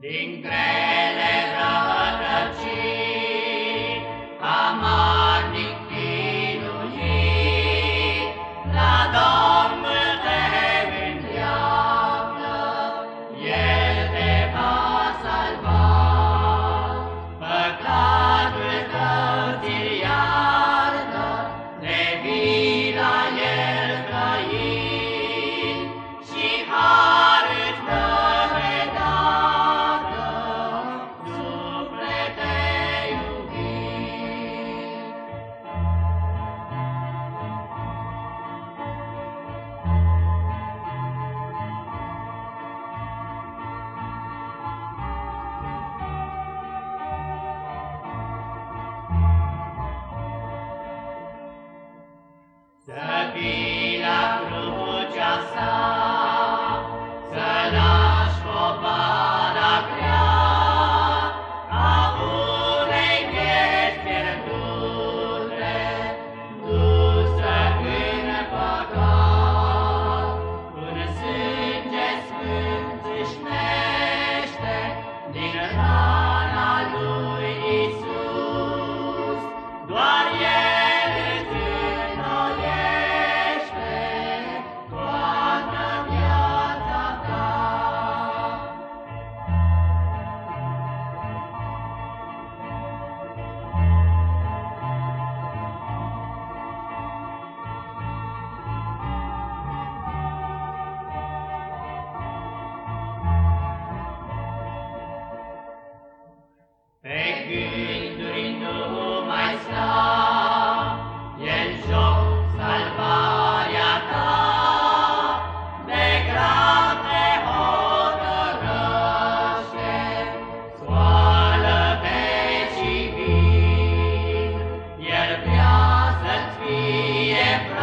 Din grele rătăciri, amarnic chinuit, la Domnul te îndeamnă, El te va salva. Păcatul tău ți-l iartă, Să fii la crucea sa, Să lași povara grea, A unei vieți pierdute, Dusă în păcat. În sânge sfânt Din rana lui Iisus, Doar Patria